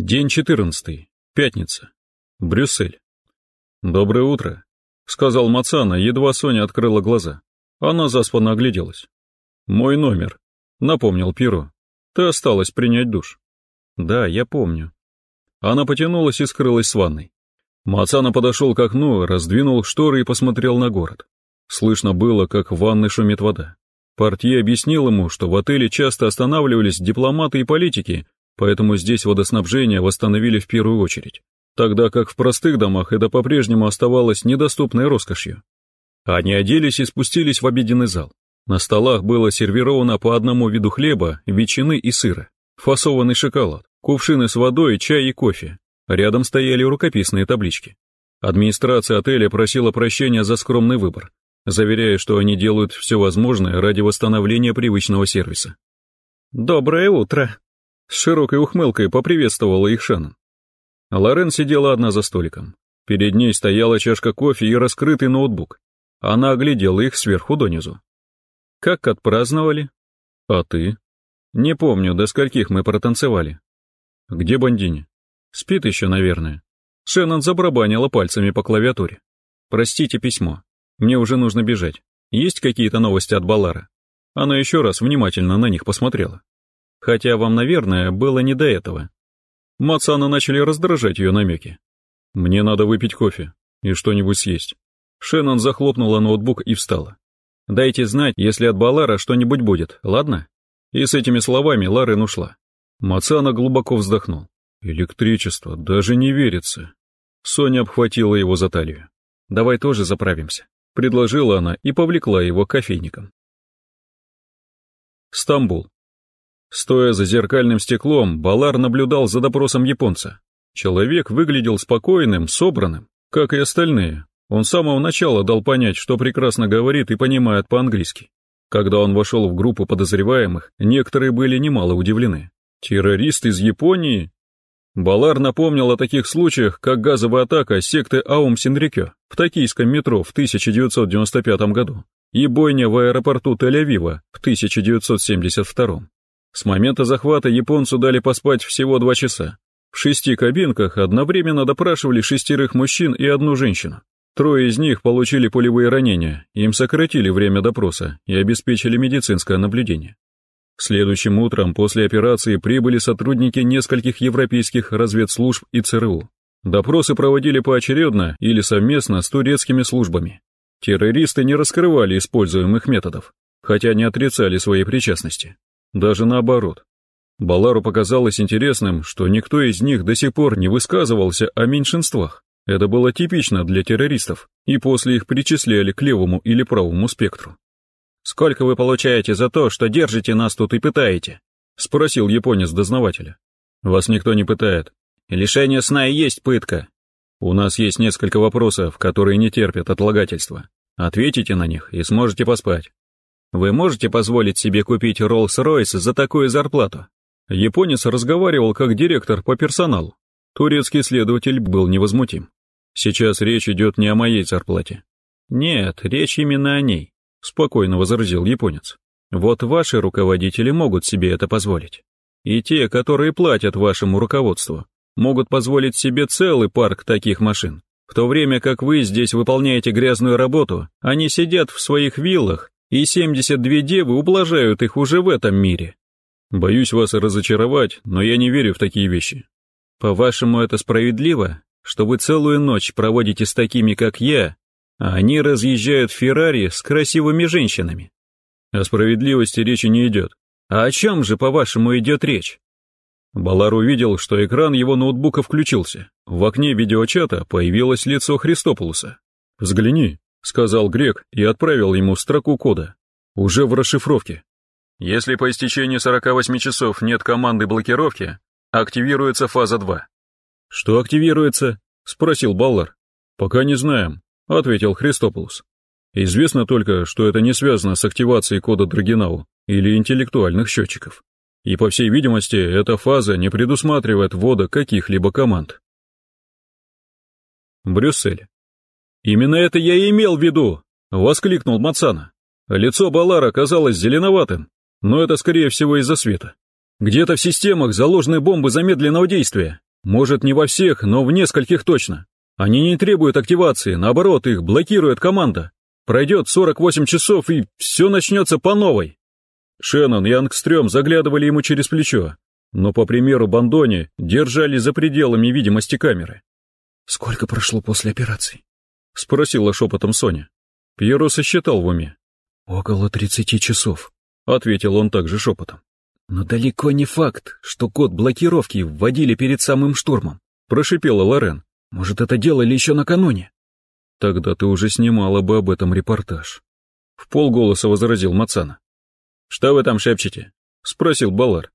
День 14. Пятница. Брюссель. «Доброе утро», — сказал Мацана, едва Соня открыла глаза. Она заспанно огляделась. «Мой номер», — напомнил Пиро. «Ты осталась принять душ». «Да, я помню». Она потянулась и скрылась с ванной. Мацана подошел к окну, раздвинул шторы и посмотрел на город. Слышно было, как в ванной шумит вода. Портье объяснил ему, что в отеле часто останавливались дипломаты и политики, поэтому здесь водоснабжение восстановили в первую очередь, тогда как в простых домах это по-прежнему оставалось недоступной роскошью. Они оделись и спустились в обеденный зал. На столах было сервировано по одному виду хлеба, ветчины и сыра, фасованный шоколад, кувшины с водой, чай и кофе. Рядом стояли рукописные таблички. Администрация отеля просила прощения за скромный выбор, заверяя, что они делают все возможное ради восстановления привычного сервиса. «Доброе утро!» С широкой ухмылкой поприветствовала их Шеннон. Лорен сидела одна за столиком. Перед ней стояла чашка кофе и раскрытый ноутбук. Она оглядела их сверху донизу. «Как отпраздновали?» «А ты?» «Не помню, до скольких мы протанцевали». «Где Бандини?» «Спит еще, наверное». Шеннон забарабанила пальцами по клавиатуре. «Простите письмо. Мне уже нужно бежать. Есть какие-то новости от Балара?» Она еще раз внимательно на них посмотрела. Хотя вам, наверное, было не до этого. Мацана начали раздражать ее намеки. «Мне надо выпить кофе и что-нибудь съесть». Шеннон захлопнула ноутбук и встала. «Дайте знать, если от Балара что-нибудь будет, ладно?» И с этими словами Ларен ушла. Мацана глубоко вздохнул. «Электричество, даже не верится». Соня обхватила его за талию. «Давай тоже заправимся», — предложила она и повлекла его к кофейникам. Стамбул. Стоя за зеркальным стеклом, Балар наблюдал за допросом японца. Человек выглядел спокойным, собранным, как и остальные. Он с самого начала дал понять, что прекрасно говорит и понимает по-английски. Когда он вошел в группу подозреваемых, некоторые были немало удивлены. Террорист из Японии? Балар напомнил о таких случаях, как газовая атака секты Аум Синрикё в токийском метро в 1995 году и бойня в аэропорту Тель-Авива в 1972. С момента захвата японцу дали поспать всего два часа. В шести кабинках одновременно допрашивали шестерых мужчин и одну женщину. Трое из них получили пулевые ранения, им сократили время допроса и обеспечили медицинское наблюдение. Следующим утром после операции прибыли сотрудники нескольких европейских разведслужб и ЦРУ. Допросы проводили поочередно или совместно с турецкими службами. Террористы не раскрывали используемых методов, хотя не отрицали своей причастности. Даже наоборот. Балару показалось интересным, что никто из них до сих пор не высказывался о меньшинствах. Это было типично для террористов, и после их причисляли к левому или правому спектру. «Сколько вы получаете за то, что держите нас тут и пытаете?» — спросил японец дознавателя. «Вас никто не пытает. Лишение сна и есть пытка. У нас есть несколько вопросов, которые не терпят отлагательства. Ответите на них и сможете поспать. Вы можете позволить себе купить Роллс-Ройс за такую зарплату? Японец разговаривал как директор по персоналу. Турецкий следователь был невозмутим. Сейчас речь идет не о моей зарплате. Нет, речь именно о ней, спокойно возразил японец. Вот ваши руководители могут себе это позволить. И те, которые платят вашему руководству, могут позволить себе целый парк таких машин. В то время как вы здесь выполняете грязную работу, они сидят в своих виллах и 72 девы ублажают их уже в этом мире. Боюсь вас разочаровать, но я не верю в такие вещи. По-вашему, это справедливо, что вы целую ночь проводите с такими, как я, а они разъезжают в Феррари с красивыми женщинами? О справедливости речи не идет. А о чем же, по-вашему, идет речь? Балар увидел, что экран его ноутбука включился. В окне видеочата появилось лицо Христополуса. «Взгляни», — сказал Грек и отправил ему строку кода. «Уже в расшифровке. Если по истечении 48 часов нет команды блокировки, активируется фаза 2». «Что активируется?» — спросил Баллар. «Пока не знаем», — ответил Христополус. «Известно только, что это не связано с активацией кода Драгинау или интеллектуальных счетчиков. И, по всей видимости, эта фаза не предусматривает ввода каких-либо команд». Брюссель. «Именно это я и имел в виду!» — воскликнул Мацана. Лицо Балара казалось зеленоватым, но это скорее всего из-за света. Где-то в системах заложены бомбы замедленного действия, Может, не во всех, но в нескольких точно. Они не требуют активации, наоборот, их блокирует команда. Пройдет 48 часов, и все начнется по новой. Шеннон и Ангстрём заглядывали ему через плечо, но, по примеру Бандони, держали за пределами видимости камеры. «Сколько прошло после операции?» — спросила шепотом Соня. Пьеро сосчитал в уме. «Около тридцати часов», — ответил он также шепотом. «Но далеко не факт, что код блокировки вводили перед самым штурмом», — прошипела Лорен. «Может, это делали еще накануне?» «Тогда ты уже снимала бы об этом репортаж», — в полголоса возразил Мацана. «Что вы там шепчете?» — спросил Балар.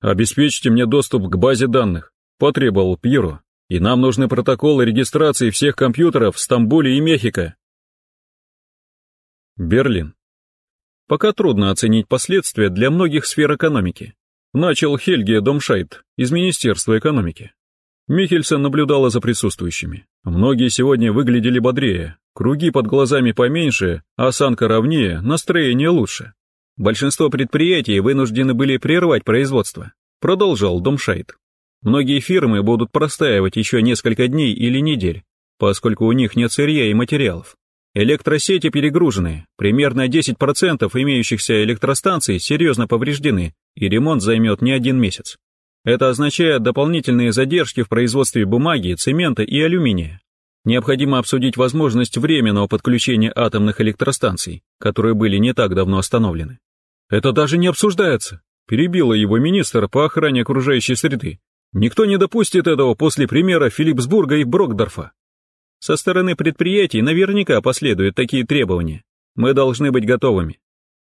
«Обеспечьте мне доступ к базе данных», — потребовал Пьеро. «И нам нужны протоколы регистрации всех компьютеров в Стамбуле и Мехико». Берлин. Пока трудно оценить последствия для многих сфер экономики. Начал Хельге Домшайт из Министерства экономики. Михельсон наблюдала за присутствующими. Многие сегодня выглядели бодрее, круги под глазами поменьше, осанка ровнее, настроение лучше. Большинство предприятий вынуждены были прервать производство, продолжал Домшайт. Многие фирмы будут простаивать еще несколько дней или недель, поскольку у них нет сырья и материалов. Электросети перегружены, примерно 10% имеющихся электростанций серьезно повреждены, и ремонт займет не один месяц. Это означает дополнительные задержки в производстве бумаги, цемента и алюминия. Необходимо обсудить возможность временного подключения атомных электростанций, которые были не так давно остановлены. Это даже не обсуждается, перебила его министр по охране окружающей среды. Никто не допустит этого после примера Филипсбурга и Брокдорфа. Со стороны предприятий наверняка последуют такие требования. Мы должны быть готовыми.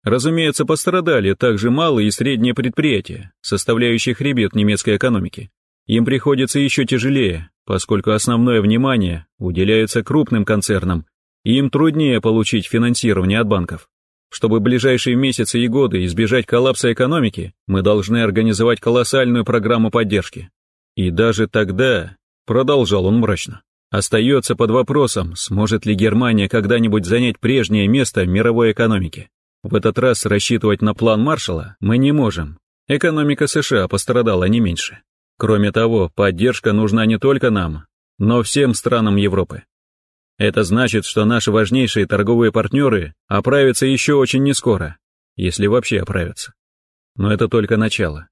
Разумеется, пострадали также малые и средние предприятия, составляющие хребет немецкой экономики. Им приходится еще тяжелее, поскольку основное внимание уделяется крупным концернам, и им труднее получить финансирование от банков. Чтобы ближайшие месяцы и годы избежать коллапса экономики, мы должны организовать колоссальную программу поддержки. И даже тогда, продолжал он мрачно, Остается под вопросом, сможет ли Германия когда-нибудь занять прежнее место мировой экономике. В этот раз рассчитывать на план Маршалла мы не можем. Экономика США пострадала не меньше. Кроме того, поддержка нужна не только нам, но всем странам Европы. Это значит, что наши важнейшие торговые партнеры оправятся еще очень нескоро, если вообще оправятся. Но это только начало.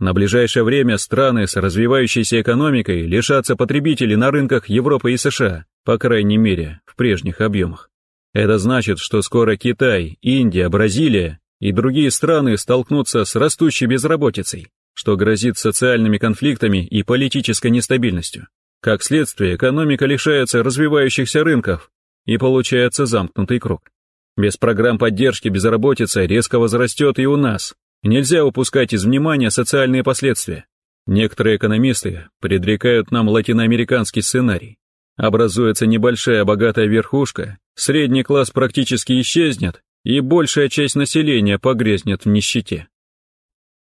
На ближайшее время страны с развивающейся экономикой лишатся потребителей на рынках Европы и США, по крайней мере, в прежних объемах. Это значит, что скоро Китай, Индия, Бразилия и другие страны столкнутся с растущей безработицей, что грозит социальными конфликтами и политической нестабильностью. Как следствие, экономика лишается развивающихся рынков, и получается замкнутый круг. Без программ поддержки безработица резко возрастет и у нас, Нельзя упускать из внимания социальные последствия. Некоторые экономисты предрекают нам латиноамериканский сценарий. Образуется небольшая богатая верхушка, средний класс практически исчезнет, и большая часть населения погрязнет в нищете.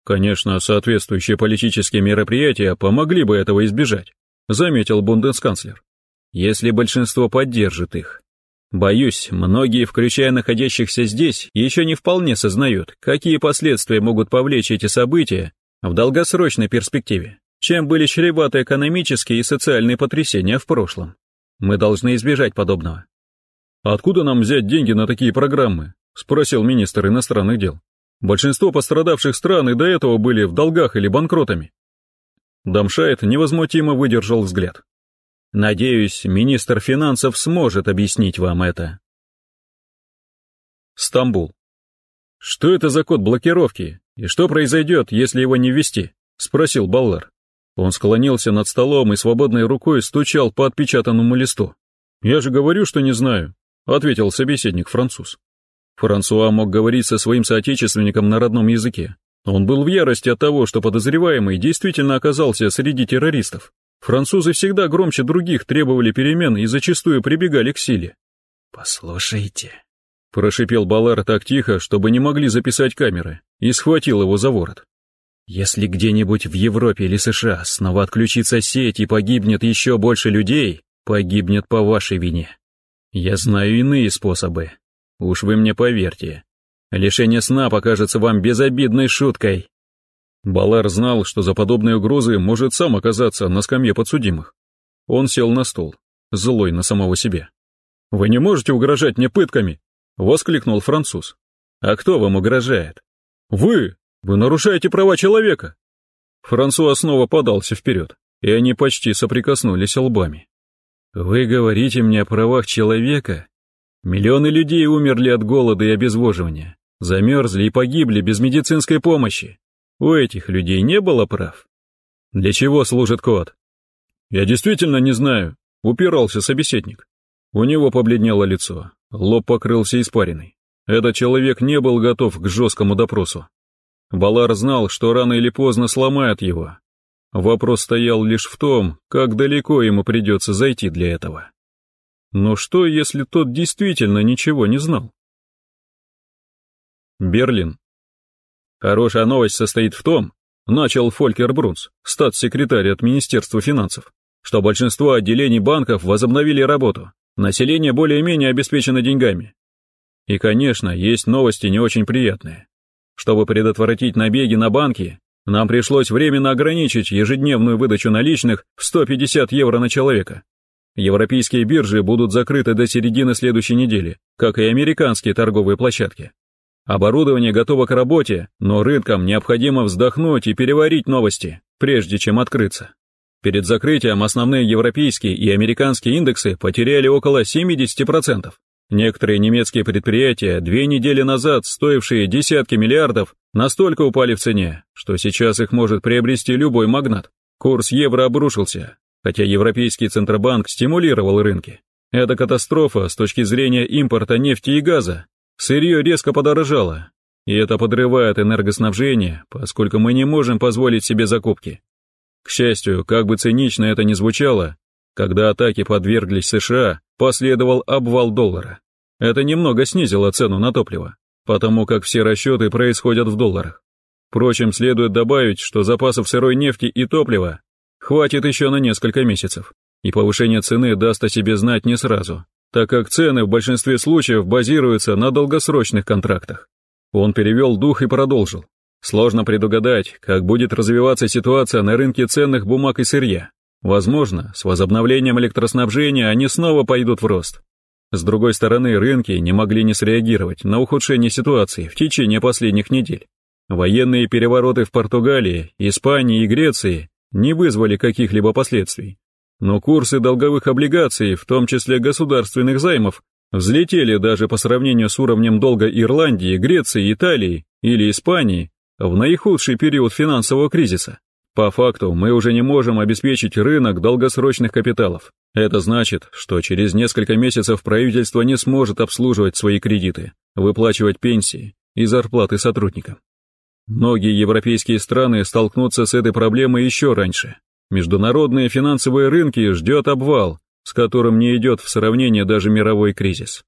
Конечно, соответствующие политические мероприятия помогли бы этого избежать, заметил бундесканцлер, если большинство поддержит их. Боюсь, многие, включая находящихся здесь, еще не вполне сознают, какие последствия могут повлечь эти события в долгосрочной перспективе, чем были чреваты экономические и социальные потрясения в прошлом. Мы должны избежать подобного. «Откуда нам взять деньги на такие программы?» – спросил министр иностранных дел. «Большинство пострадавших стран и до этого были в долгах или банкротами». Дамшайт невозмутимо выдержал взгляд. Надеюсь, министр финансов сможет объяснить вам это. Стамбул. Что это за код блокировки? И что произойдет, если его не ввести? Спросил Баллар. Он склонился над столом и свободной рукой стучал по отпечатанному листу. «Я же говорю, что не знаю», — ответил собеседник француз. Франсуа мог говорить со своим соотечественником на родном языке. Он был в ярости от того, что подозреваемый действительно оказался среди террористов. Французы всегда громче других требовали перемен и зачастую прибегали к силе. «Послушайте», — прошипел Балар так тихо, чтобы не могли записать камеры, и схватил его за ворот. «Если где-нибудь в Европе или США снова отключится сеть и погибнет еще больше людей, погибнет по вашей вине. Я знаю иные способы. Уж вы мне поверьте. Лишение сна покажется вам безобидной шуткой. Балар знал, что за подобные угрозы может сам оказаться на скамье подсудимых. Он сел на стол, злой на самого себя. «Вы не можете угрожать мне пытками!» — воскликнул француз. «А кто вам угрожает?» «Вы! Вы нарушаете права человека!» Франсуа снова подался вперед, и они почти соприкоснулись лбами. «Вы говорите мне о правах человека? Миллионы людей умерли от голода и обезвоживания, замерзли и погибли без медицинской помощи. У этих людей не было прав. Для чего служит код? Я действительно не знаю, упирался собеседник. У него побледнело лицо, лоб покрылся испариной. Этот человек не был готов к жесткому допросу. Балар знал, что рано или поздно сломает его. Вопрос стоял лишь в том, как далеко ему придется зайти для этого. Но что, если тот действительно ничего не знал? Берлин, Хорошая новость состоит в том, начал Фолькер Брунс, статс-секретарь от Министерства финансов, что большинство отделений банков возобновили работу, население более-менее обеспечено деньгами. И, конечно, есть новости не очень приятные. Чтобы предотвратить набеги на банки, нам пришлось временно ограничить ежедневную выдачу наличных в 150 евро на человека. Европейские биржи будут закрыты до середины следующей недели, как и американские торговые площадки. Оборудование готово к работе, но рынкам необходимо вздохнуть и переварить новости, прежде чем открыться. Перед закрытием основные европейские и американские индексы потеряли около 70%. Некоторые немецкие предприятия, две недели назад стоившие десятки миллиардов, настолько упали в цене, что сейчас их может приобрести любой магнат. Курс евро обрушился, хотя Европейский Центробанк стимулировал рынки. Это катастрофа с точки зрения импорта нефти и газа, Сырье резко подорожало, и это подрывает энергоснабжение, поскольку мы не можем позволить себе закупки. К счастью, как бы цинично это ни звучало, когда атаки подверглись США, последовал обвал доллара. Это немного снизило цену на топливо, потому как все расчеты происходят в долларах. Впрочем, следует добавить, что запасов сырой нефти и топлива хватит еще на несколько месяцев, и повышение цены даст о себе знать не сразу, так как цены в большинстве случаев базируются на долгосрочных контрактах. Он перевел дух и продолжил. Сложно предугадать, как будет развиваться ситуация на рынке ценных бумаг и сырья. Возможно, с возобновлением электроснабжения они снова пойдут в рост. С другой стороны, рынки не могли не среагировать на ухудшение ситуации в течение последних недель. Военные перевороты в Португалии, Испании и Греции не вызвали каких-либо последствий, но курсы долговых облигаций, в том числе государственных займов, взлетели даже по сравнению с уровнем долга Ирландии, Греции, Италии или Испании в наихудший период финансового кризиса. По факту мы уже не можем обеспечить рынок долгосрочных капиталов. Это значит, что через несколько месяцев правительство не сможет обслуживать свои кредиты, выплачивать пенсии и зарплаты сотрудникам. Многие европейские страны столкнутся с этой проблемой еще раньше, Международные финансовые рынки ждет обвал, с которым не идет в сравнение даже мировой кризис.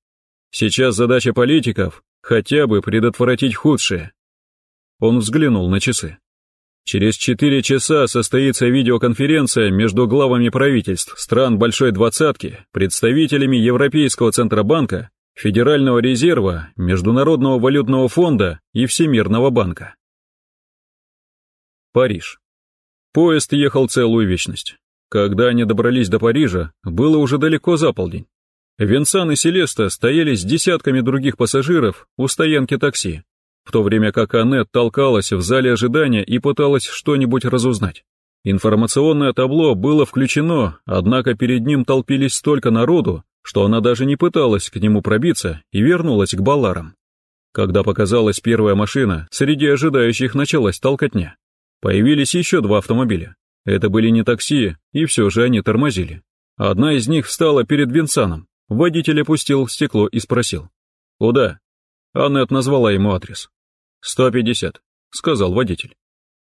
Сейчас задача политиков – хотя бы предотвратить худшее. Он взглянул на часы. Через четыре часа состоится видеоконференция между главами правительств стран Большой Двадцатки, представителями Европейского Центробанка, Федерального резерва, Международного валютного фонда и Всемирного банка. Париж. Поезд ехал целую вечность. Когда они добрались до Парижа, было уже далеко за полдень. Винсан и Селеста стояли с десятками других пассажиров у стоянки такси, в то время как Аннет толкалась в зале ожидания и пыталась что-нибудь разузнать. Информационное табло было включено, однако перед ним толпились столько народу, что она даже не пыталась к нему пробиться и вернулась к Баларам. Когда показалась первая машина, среди ожидающих началась толкотня. Появились еще два автомобиля. Это были не такси, и все же они тормозили. Одна из них встала перед Винсаном. Водитель опустил стекло и спросил. «Куда?» Аннет назвала ему адрес. «Сто пятьдесят», — сказал водитель.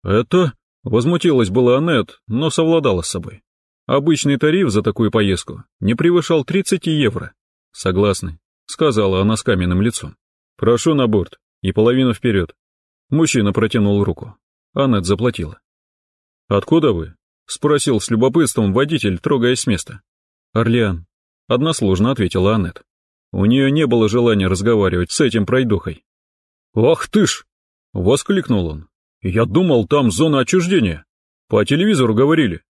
«Это...» — возмутилась была Аннет, но совладала с собой. «Обычный тариф за такую поездку не превышал 30 евро». «Согласны», — сказала она с каменным лицом. «Прошу на борт и половину вперед». Мужчина протянул руку. Аннет заплатила. «Откуда вы?» — спросил с любопытством водитель, трогаясь с места. «Орлеан», — односложно ответила Аннет. У нее не было желания разговаривать с этим пройдухой. «Ах ты ж!» — воскликнул он. Я думал, там зона отчуждения. По телевизору говорили.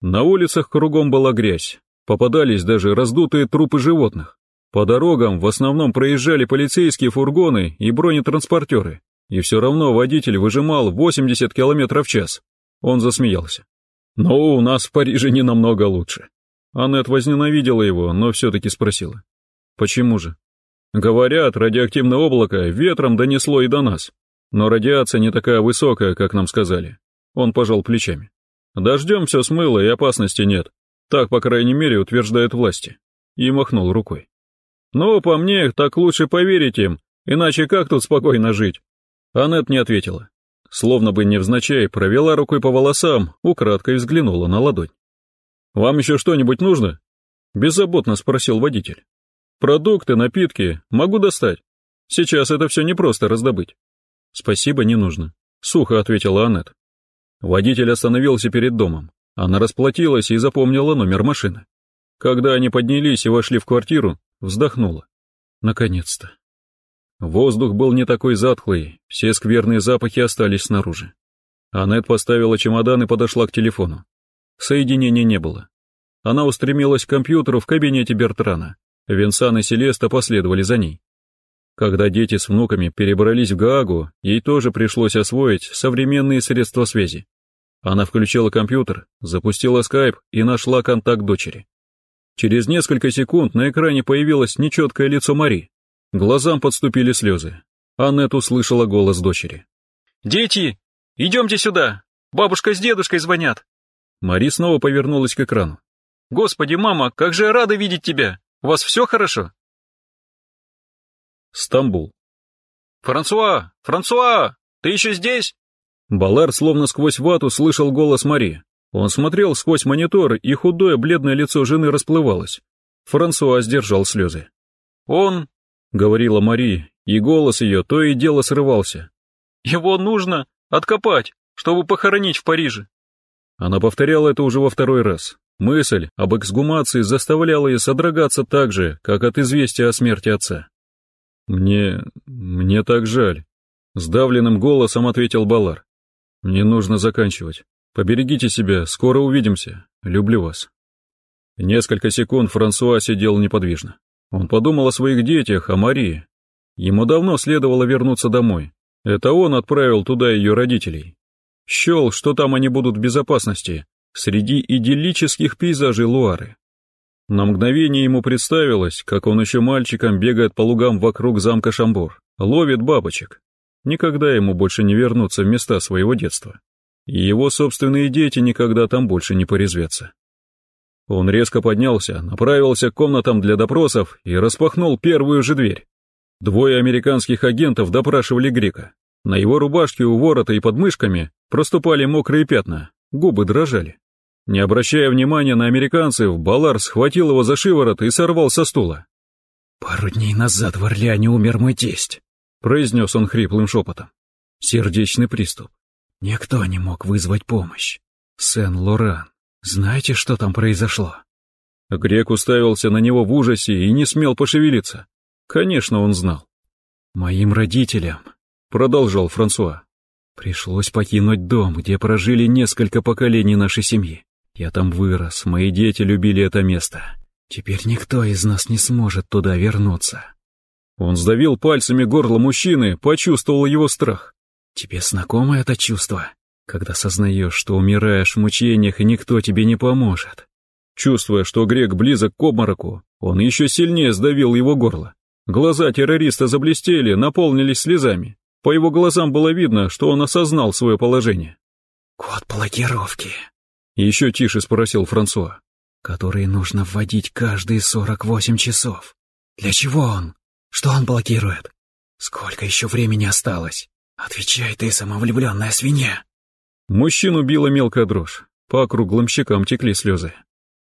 На улицах кругом была грязь, попадались даже раздутые трупы животных. По дорогам в основном проезжали полицейские фургоны и бронетранспортеры, и все равно водитель выжимал 80 км в час. Он засмеялся. «Но у нас в Париже не намного лучше». Аннет возненавидела его, но все-таки спросила. «Почему же?» «Говорят, радиоактивное облако ветром донесло и до нас, но радиация не такая высокая, как нам сказали». Он пожал плечами. «Дождем все смыло и опасности нет. Так, по крайней мере, утверждают власти». И махнул рукой. «Ну, по мне, так лучше поверить им, иначе как тут спокойно жить?» Аннет не ответила. Словно бы невзначай провела рукой по волосам, украдкой взглянула на ладонь. «Вам еще что-нибудь нужно?» Беззаботно спросил водитель. «Продукты, напитки, могу достать. Сейчас это все непросто раздобыть». «Спасибо, не нужно», — сухо ответила Аннет. Водитель остановился перед домом. Она расплатилась и запомнила номер машины. Когда они поднялись и вошли в квартиру, вздохнула. Наконец-то. Воздух был не такой затхлый, все скверные запахи остались снаружи. Аннет поставила чемодан и подошла к телефону. Соединения не было. Она устремилась к компьютеру в кабинете Бертрана. Винсан и Селеста последовали за ней. Когда дети с внуками перебрались в Гаагу, ей тоже пришлось освоить современные средства связи. Она включила компьютер, запустила скайп и нашла контакт дочери. Через несколько секунд на экране появилось нечеткое лицо Мари. Глазам подступили слезы. Аннет услышала голос дочери. «Дети, идемте сюда! Бабушка с дедушкой звонят!» Мари снова повернулась к экрану. «Господи, мама, как же я рада видеть тебя! У вас все хорошо?» Стамбул. «Франсуа! Франсуа! Ты еще здесь?» Балар словно сквозь вату слышал голос Мари. Он смотрел сквозь монитор, и худое бледное лицо жены расплывалось. Франсуа сдержал слезы. «Он...» — говорила Мари, и голос ее то и дело срывался. «Его нужно откопать, чтобы похоронить в Париже». Она повторяла это уже во второй раз. Мысль об эксгумации заставляла ее содрогаться так же, как от известия о смерти отца. «Мне... мне так жаль», — сдавленным голосом ответил Балар. «Мне нужно заканчивать. Поберегите себя, скоро увидимся. Люблю вас». Несколько секунд Франсуа сидел неподвижно. Он подумал о своих детях, о Марии. Ему давно следовало вернуться домой. Это он отправил туда ее родителей. Щел, что там они будут в безопасности, среди идиллических пейзажей Луары. На мгновение ему представилось, как он еще мальчиком бегает по лугам вокруг замка Шамбур, ловит бабочек. Никогда ему больше не вернуться в места своего детства и его собственные дети никогда там больше не порезвятся. Он резко поднялся, направился к комнатам для допросов и распахнул первую же дверь. Двое американских агентов допрашивали Грека. На его рубашке у ворота и под мышками проступали мокрые пятна, губы дрожали. Не обращая внимания на американцев, Балар схватил его за шиворот и сорвал со стула. «Пару дней назад в Орлеане умер мой тесть», — произнес он хриплым шепотом. «Сердечный приступ. Никто не мог вызвать помощь. Сен-Лоран, знаете, что там произошло?» Грек уставился на него в ужасе и не смел пошевелиться. Конечно, он знал. «Моим родителям», — продолжал Франсуа, — «пришлось покинуть дом, где прожили несколько поколений нашей семьи. Я там вырос, мои дети любили это место. Теперь никто из нас не сможет туда вернуться». Он сдавил пальцами горло мужчины, почувствовал его страх. Тебе знакомо это чувство, когда сознаешь, что умираешь в мучениях и никто тебе не поможет? Чувствуя, что грек близок к обмороку, он еще сильнее сдавил его горло. Глаза террориста заблестели, наполнились слезами. По его глазам было видно, что он осознал свое положение. «Код блокировки», — еще тише спросил Франсуа. «Который нужно вводить каждые сорок восемь часов. Для чего он? Что он блокирует? Сколько еще времени осталось?» «Отвечай ты, самовлюбленная свинья!» Мужчину била мелкая дрожь, по округлым щекам текли слезы.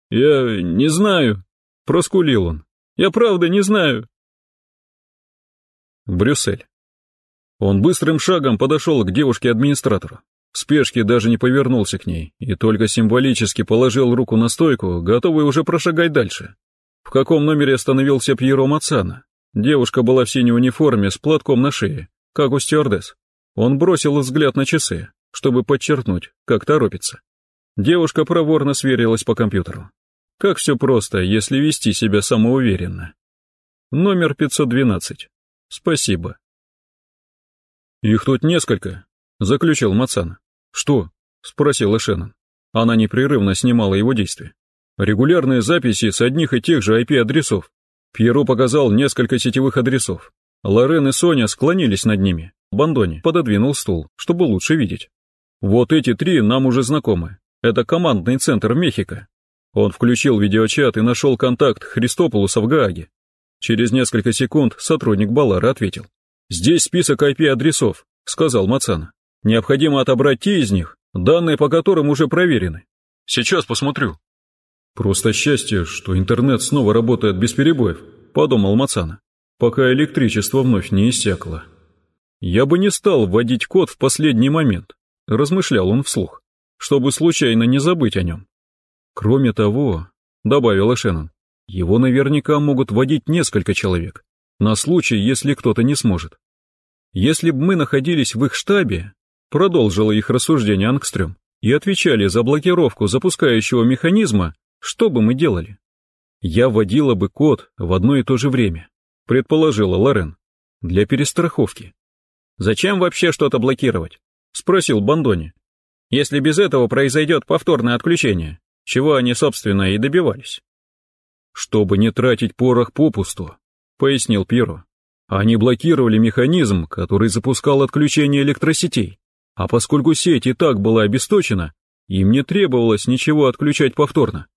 «Я не знаю», — проскулил он. «Я правда не знаю». Брюссель. Он быстрым шагом подошел к девушке-администратору. В спешке даже не повернулся к ней и только символически положил руку на стойку, готовый уже прошагать дальше. В каком номере остановился Пьеро Мацана? Девушка была в синей униформе с платком на шее как у стюардесс. Он бросил взгляд на часы, чтобы подчеркнуть, как торопится. Девушка проворно сверилась по компьютеру. Как все просто, если вести себя самоуверенно. Номер 512. Спасибо. Их тут несколько, заключил Мацан. Что? Спросила Шеннон. Она непрерывно снимала его действия. Регулярные записи с одних и тех же IP-адресов. Пьеро показал несколько сетевых адресов. Лорен и Соня склонились над ними. Бандони пододвинул стул, чтобы лучше видеть. Вот эти три нам уже знакомы. Это командный центр Мехико. Он включил видеочат и нашел контакт Христополуса в Гааге. Через несколько секунд сотрудник Балара ответил. «Здесь список IP-адресов», — сказал Мацана. «Необходимо отобрать те из них, данные по которым уже проверены». «Сейчас посмотрю». «Просто счастье, что интернет снова работает без перебоев», — подумал Мацана пока электричество вновь не иссякло. «Я бы не стал вводить код в последний момент», — размышлял он вслух, чтобы случайно не забыть о нем. «Кроме того», — добавила Шеннон, — «его наверняка могут вводить несколько человек, на случай, если кто-то не сможет. Если бы мы находились в их штабе, продолжила их рассуждение Ангстрём, и отвечали за блокировку запускающего механизма, что бы мы делали? Я вводила бы код в одно и то же время, предположила Лорен. Для перестраховки. Зачем вообще что-то блокировать? Спросил Бандони. Если без этого произойдет повторное отключение, чего они, собственно, и добивались. Чтобы не тратить порох попусту, пояснил Пиро. Они блокировали механизм, который запускал отключение электросетей. А поскольку сеть и так была обесточена, им не требовалось ничего отключать повторно.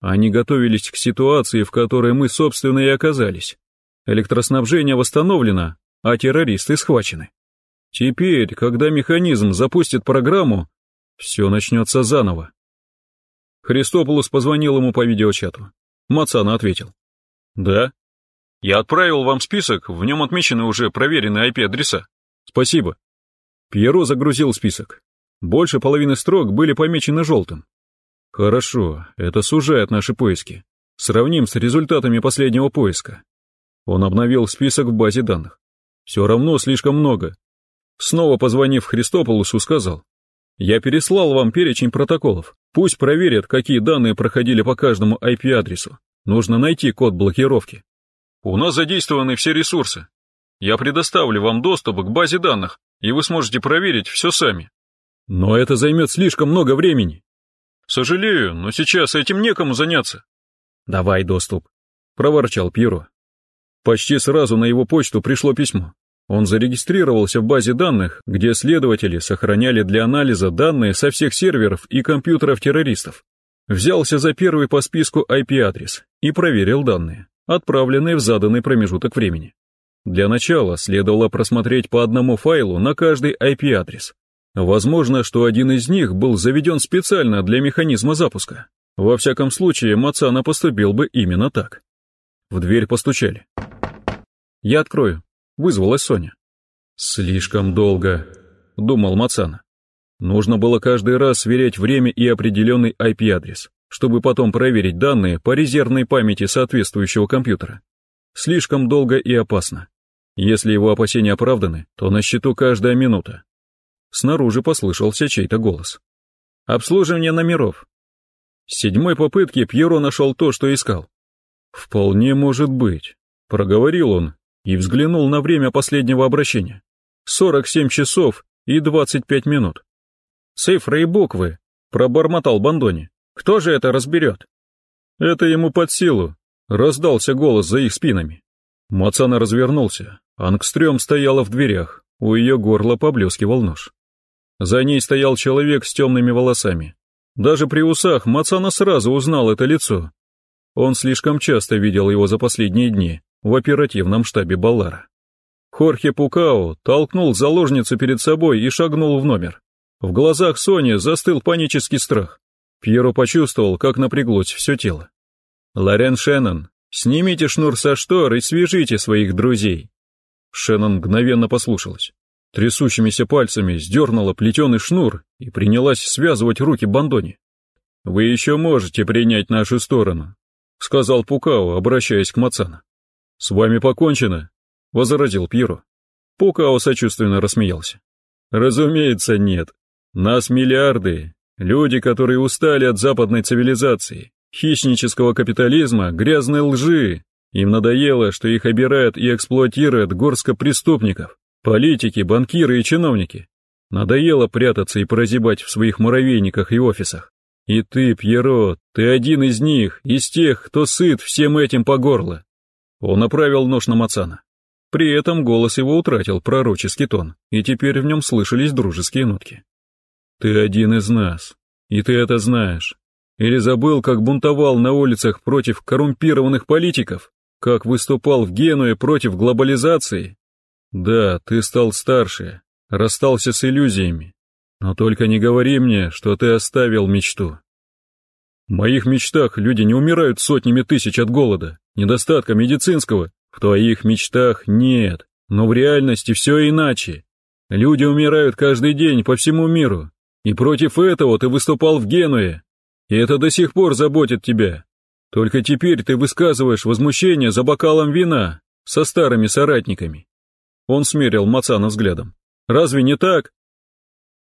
Они готовились к ситуации, в которой мы, собственно, и оказались. Электроснабжение восстановлено, а террористы схвачены. Теперь, когда механизм запустит программу, все начнется заново. Христополус позвонил ему по видеочату. Мацана ответил. «Да. Я отправил вам список, в нем отмечены уже проверенные IP-адреса. Спасибо». Пьеро загрузил список. Больше половины строк были помечены желтым. Хорошо, это сужает наши поиски. Сравним с результатами последнего поиска. Он обновил список в базе данных. Все равно слишком много. Снова позвонив Христополусу, сказал. Я переслал вам перечень протоколов. Пусть проверят, какие данные проходили по каждому IP-адресу. Нужно найти код блокировки. У нас задействованы все ресурсы. Я предоставлю вам доступ к базе данных, и вы сможете проверить все сами. Но это займет слишком много времени. Сожалею, но сейчас этим некому заняться. Давай доступ, проворчал Пьеро. Почти сразу на его почту пришло письмо. Он зарегистрировался в базе данных, где следователи сохраняли для анализа данные со всех серверов и компьютеров террористов. Взялся за первый по списку IP-адрес и проверил данные, отправленные в заданный промежуток времени. Для начала следовало просмотреть по одному файлу на каждый IP-адрес. Возможно, что один из них был заведен специально для механизма запуска. Во всяком случае, Мацана поступил бы именно так. В дверь постучали. «Я открою», — вызвалась Соня. «Слишком долго», — думал Мацана. Нужно было каждый раз сверять время и определенный IP-адрес, чтобы потом проверить данные по резервной памяти соответствующего компьютера. Слишком долго и опасно. Если его опасения оправданы, то на счету каждая минута. Снаружи послышался чей-то голос. «Обслуживание номеров». С седьмой попытки Пьеро нашел то, что искал. «Вполне может быть», — проговорил он и взглянул на время последнего обращения. 47 часов и 25 минут. «Цифры и буквы», — пробормотал Бандони. «Кто же это разберет?» «Это ему под силу», — раздался голос за их спинами. Мацана развернулся. Ангстрём стояла в дверях, у ее горла поблескивал нож. За ней стоял человек с темными волосами. Даже при усах Мацана сразу узнал это лицо. Он слишком часто видел его за последние дни, в оперативном штабе Баллара. Хорхе Пукао толкнул заложницу перед собой и шагнул в номер. В глазах Сони застыл панический страх. Пьеро почувствовал, как напряглось все тело. «Лорен Шеннон, снимите шнур со штор и свяжите своих друзей». Шеннон мгновенно послушалась. Трясущимися пальцами сдернула плетеный шнур и принялась связывать руки Бандони. «Вы еще можете принять нашу сторону», — сказал Пукао, обращаясь к Мацана. «С вами покончено», — возразил Пьеро. Пукао сочувственно рассмеялся. Разумеется, нет. Нас миллиарды. Люди, которые устали от западной цивилизации, хищнического капитализма, грязной лжи. Им надоело, что их обирают и эксплуатируют горстка преступников, политики, банкиры и чиновники. Надоело прятаться и прозябать в своих муравейниках и офисах. И ты, Пьеро, ты один из них, из тех, кто сыт всем этим по горло. Он направил нож на Мацана. При этом голос его утратил пророческий тон, и теперь в нем слышались дружеские нотки. «Ты один из нас, и ты это знаешь. Или забыл, как бунтовал на улицах против коррумпированных политиков, как выступал в Генуе против глобализации? Да, ты стал старше, расстался с иллюзиями. Но только не говори мне, что ты оставил мечту. В моих мечтах люди не умирают сотнями тысяч от голода, недостатка медицинского. В твоих мечтах нет, но в реальности все иначе. Люди умирают каждый день по всему миру, и против этого ты выступал в Генуе. И это до сих пор заботит тебя. Только теперь ты высказываешь возмущение за бокалом вина со старыми соратниками. Он смерил Мацана взглядом. Разве не так?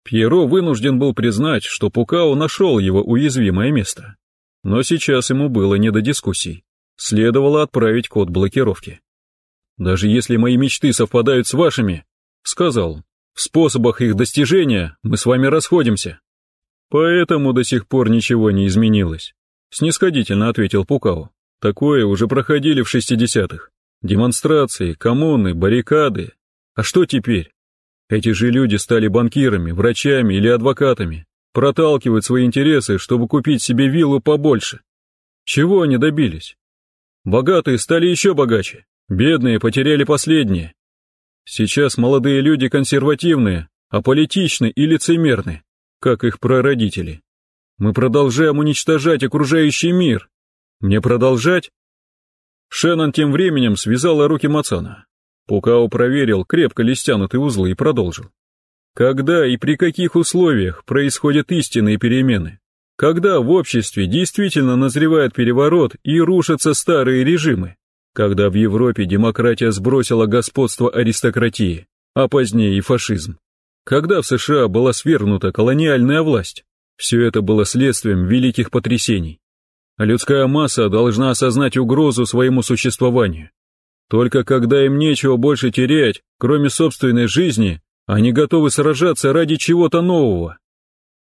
Пьеро вынужден был признать, что Пукао нашел его уязвимое место. Но сейчас ему было не до дискуссий. Следовало отправить код блокировки. «Даже если мои мечты совпадают с вашими», — сказал, — «в способах их достижения мы с вами расходимся». «Поэтому до сих пор ничего не изменилось», — снисходительно ответил Пукао. «Такое уже проходили в шестидесятых. Демонстрации, коммуны, баррикады. А что теперь? Эти же люди стали банкирами, врачами или адвокатами, проталкивают свои интересы, чтобы купить себе виллу побольше. Чего они добились? Богатые стали еще богаче, бедные потеряли последнее. Сейчас молодые люди консервативные, аполитичны и лицемерны, как их прародители. Мы продолжаем уничтожать окружающий мир. Мне продолжать? Шеннон тем временем связала руки Мацана. Пукао проверил, крепко ли стянуты узлы и продолжил. Когда и при каких условиях происходят истинные перемены? Когда в обществе действительно назревает переворот и рушатся старые режимы? Когда в Европе демократия сбросила господство аристократии, а позднее и фашизм? Когда в США была свергнута колониальная власть? Все это было следствием великих потрясений. Людская масса должна осознать угрозу своему существованию только когда им нечего больше терять, кроме собственной жизни, они готовы сражаться ради чего-то нового.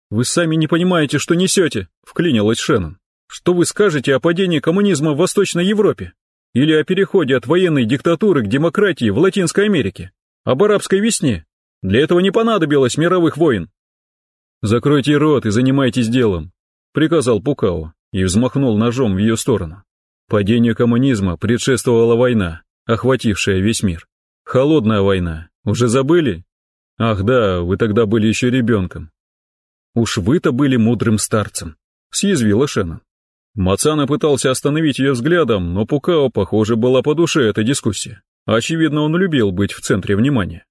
«Вы сами не понимаете, что несете», — вклинилась Шеннон. «Что вы скажете о падении коммунизма в Восточной Европе? Или о переходе от военной диктатуры к демократии в Латинской Америке? Об арабской весне? Для этого не понадобилось мировых войн». «Закройте рот и занимайтесь делом», — приказал Пукао и взмахнул ножом в ее сторону. Падению коммунизма предшествовала война, охватившая весь мир. Холодная война. Уже забыли? Ах да, вы тогда были еще ребенком. Уж вы-то были мудрым старцем, съязвила Шеннон. Мацана пытался остановить ее взглядом, но Пукао, похоже, была по душе эта дискуссия. Очевидно, он любил быть в центре внимания.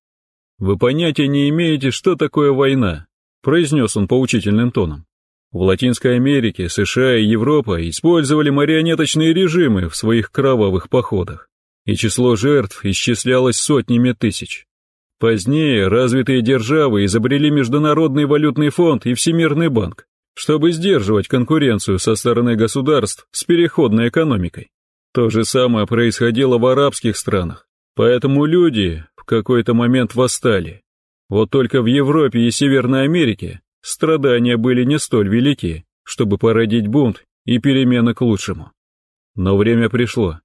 «Вы понятия не имеете, что такое война», — произнес он поучительным тоном. В Латинской Америке, США и Европа использовали марионеточные режимы в своих кровавых походах и число жертв исчислялось сотнями тысяч. Позднее развитые державы изобрели Международный валютный фонд и Всемирный банк, чтобы сдерживать конкуренцию со стороны государств с переходной экономикой. То же самое происходило в арабских странах, поэтому люди в какой-то момент восстали. Вот только в Европе и Северной Америке страдания были не столь велики, чтобы породить бунт и перемены к лучшему. Но время пришло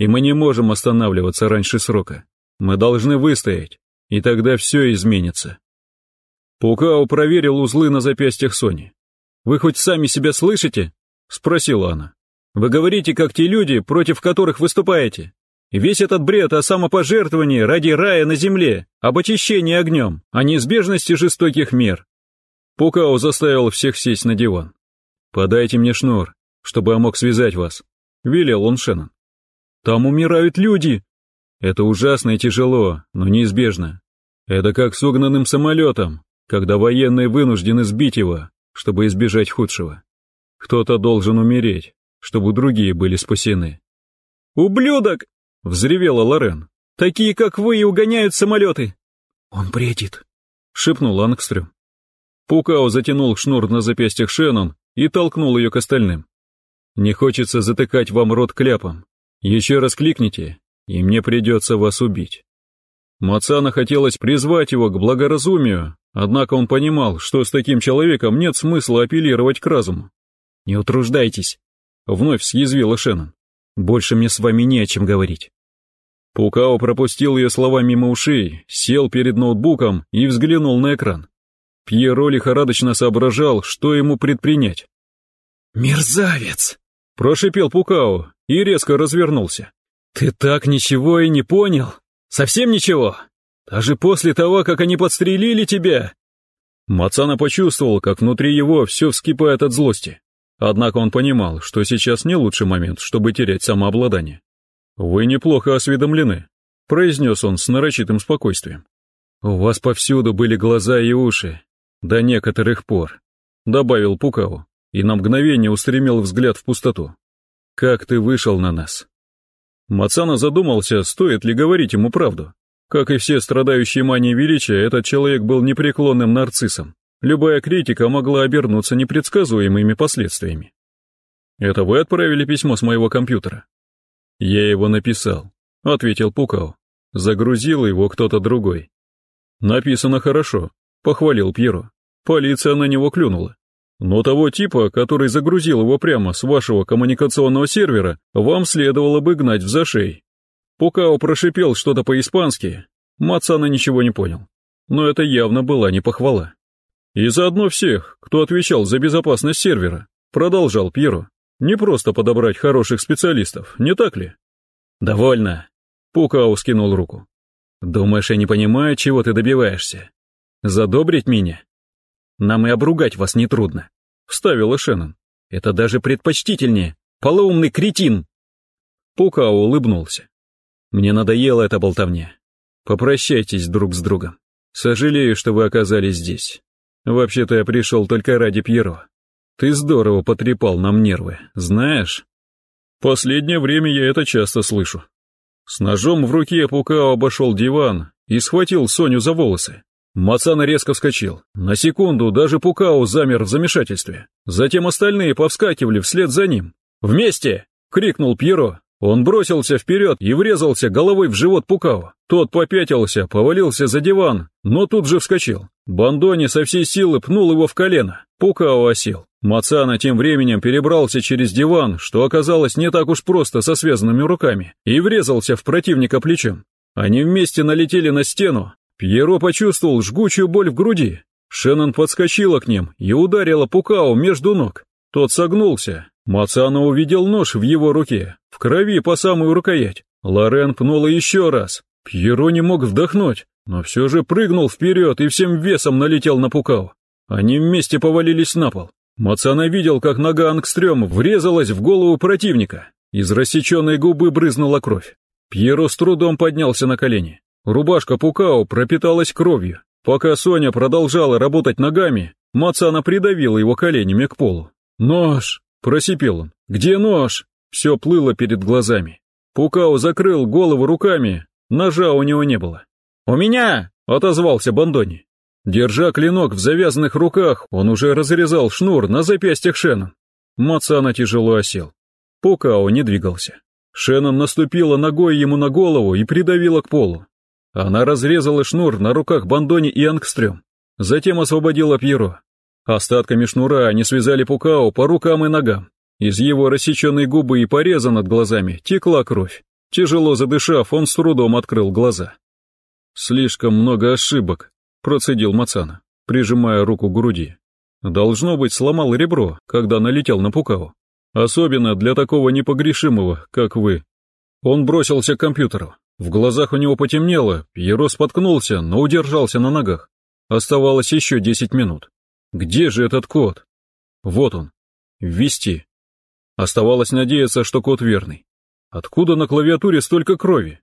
и мы не можем останавливаться раньше срока. Мы должны выстоять, и тогда все изменится. Пукао проверил узлы на запястьях Сони. «Вы хоть сами себя слышите?» — спросила она. «Вы говорите, как те люди, против которых выступаете. Весь этот бред о самопожертвовании ради рая на земле, об очищении огнем, о неизбежности жестоких мер». Пукао заставил всех сесть на диван. «Подайте мне шнур, чтобы я мог связать вас», — велел он Шеннон. Там умирают люди. Это ужасно и тяжело, но неизбежно. Это как с угнанным самолетом, когда военные вынуждены сбить его, чтобы избежать худшего. Кто-то должен умереть, чтобы другие были спасены. «Ублюдок!» — взревела Лорен. «Такие, как вы, и угоняют самолеты!» «Он бредит!» — шепнул Ангстрем. Пукао затянул шнур на запястьях Шеннон и толкнул ее к остальным. «Не хочется затыкать вам рот кляпом. Еще раз кликните, и мне придется вас убить». Мацана хотелось призвать его к благоразумию, однако он понимал, что с таким человеком нет смысла апеллировать к разуму. «Не утруждайтесь», — вновь съязвила Шеннон. «Больше мне с вами не о чем говорить». Пукао пропустил ее слова мимо ушей, сел перед ноутбуком и взглянул на экран. Пьеро лихорадочно соображал, что ему предпринять. «Мерзавец!» — прошипел Пукао и резко развернулся. «Ты так ничего и не понял? Совсем ничего? Даже после того, как они подстрелили тебя?» Мацана почувствовал, как внутри его все вскипает от злости. Однако он понимал, что сейчас не лучший момент, чтобы терять самообладание. «Вы неплохо осведомлены», — произнес он с нарочитым спокойствием. «У вас повсюду были глаза и уши. До некоторых пор», — добавил Пукау, и на мгновение устремил взгляд в пустоту. «Как ты вышел на нас?» Мацана задумался, стоит ли говорить ему правду. Как и все страдающие манией величия, этот человек был непреклонным нарциссом. Любая критика могла обернуться непредсказуемыми последствиями. «Это вы отправили письмо с моего компьютера?» «Я его написал», — ответил Пукао. «Загрузил его кто-то другой». «Написано хорошо», — похвалил Пьеро. «Полиция на него клюнула. Но того типа, который загрузил его прямо с вашего коммуникационного сервера, вам следовало бы гнать в зашей». Пукао прошипел что-то по-испански. Мацана ничего не понял. Но это явно была не похвала. «И заодно всех, кто отвечал за безопасность сервера», — продолжал Пьеро. Не просто подобрать хороших специалистов, не так ли? Довольно. Пукау скинул руку. Думаешь, я не понимаю, чего ты добиваешься? Задобрить меня? Нам и обругать вас нетрудно. Вставила Шеннон. Это даже предпочтительнее. Полоумный кретин. Пукау улыбнулся. Мне надоела эта болтовня. Попрощайтесь друг с другом. Сожалею, что вы оказались здесь. Вообще-то я пришел только ради Пьеро. Ты здорово потрепал нам нервы, знаешь? Последнее время я это часто слышу. С ножом в руке Пукао обошел диван и схватил Соню за волосы. Мацана резко вскочил. На секунду даже Пукао замер в замешательстве. Затем остальные повскакивали вслед за ним. «Вместе!» — крикнул Пьеро. Он бросился вперед и врезался головой в живот Пукао. Тот попятился, повалился за диван, но тут же вскочил. Бандони со всей силы пнул его в колено. Пукао осел. Мацана тем временем перебрался через диван, что оказалось не так уж просто со связанными руками, и врезался в противника плечом. Они вместе налетели на стену. Пьеро почувствовал жгучую боль в груди. Шеннон подскочила к ним и ударила Пукао между ног. Тот согнулся, Мацана увидел нож в его руке, в крови по самую рукоять. Лорен пнула еще раз. Пьеро не мог вдохнуть, но все же прыгнул вперед и всем весом налетел на Пукау. Они вместе повалились на пол. Мацана видел, как нога Ангстрёма врезалась в голову противника. Из рассеченной губы брызнула кровь. Пьеро с трудом поднялся на колени. Рубашка Пукао пропиталась кровью. Пока Соня продолжала работать ногами, Мацана придавила его коленями к полу. «Нож!» Просипел он. «Где нож?» Все плыло перед глазами. Пукао закрыл голову руками, ножа у него не было. «У меня!» — отозвался Бандони. Держа клинок в завязанных руках, он уже разрезал шнур на запястьях Шеннон. Мацана тяжело осел. Пукао не двигался. Шеннон наступила ногой ему на голову и придавила к полу. Она разрезала шнур на руках Бандони и Ангстрём. Затем освободила Пьеро. Остатками шнура они связали Пукао по рукам и ногам. Из его рассеченной губы и пореза над глазами текла кровь. Тяжело задышав, он с трудом открыл глаза. «Слишком много ошибок», — процедил Мацана, прижимая руку к груди. «Должно быть, сломал ребро, когда налетел на Пукао. Особенно для такого непогрешимого, как вы». Он бросился к компьютеру. В глазах у него потемнело, Пьеро споткнулся, но удержался на ногах. Оставалось еще десять минут. Где же этот код? Вот он. Ввести. Оставалось надеяться, что код верный. Откуда на клавиатуре столько крови?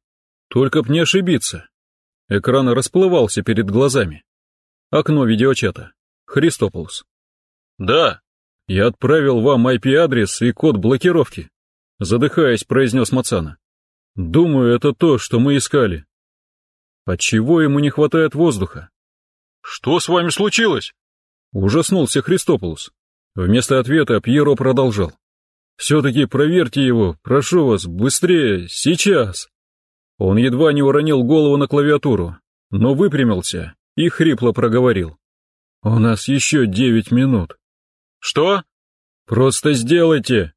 Только б не ошибиться. Экран расплывался перед глазами. Окно видеочата. Христополус. Да, я отправил вам IP-адрес и код блокировки. Задыхаясь, произнес Мацана. Думаю, это то, что мы искали. Отчего ему не хватает воздуха? «Что с вами случилось?» Ужаснулся Христополус. Вместо ответа Пьеро продолжал. «Все-таки проверьте его, прошу вас, быстрее, сейчас!» Он едва не уронил голову на клавиатуру, но выпрямился и хрипло проговорил. «У нас еще девять минут». «Что?» «Просто сделайте!»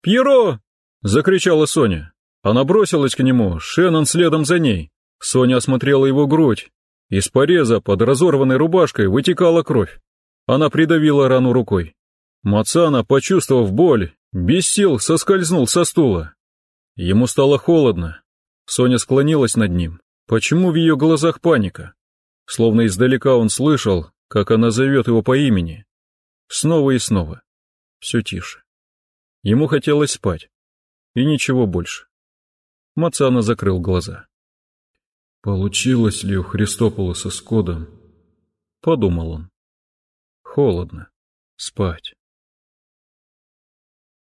«Пьеро!» — закричала Соня. Она бросилась к нему, Шеннон следом за ней. Соня осмотрела его грудь. Из пореза под разорванной рубашкой вытекала кровь. Она придавила рану рукой. Мацана, почувствовав боль, без сил соскользнул со стула. Ему стало холодно. Соня склонилась над ним. Почему в ее глазах паника? Словно издалека он слышал, как она зовет его по имени. Снова и снова. Все тише. Ему хотелось спать. И ничего больше. Мацана закрыл глаза. «Получилось ли у Христополоса с кодом?» Подумал он. Холодно. Спать.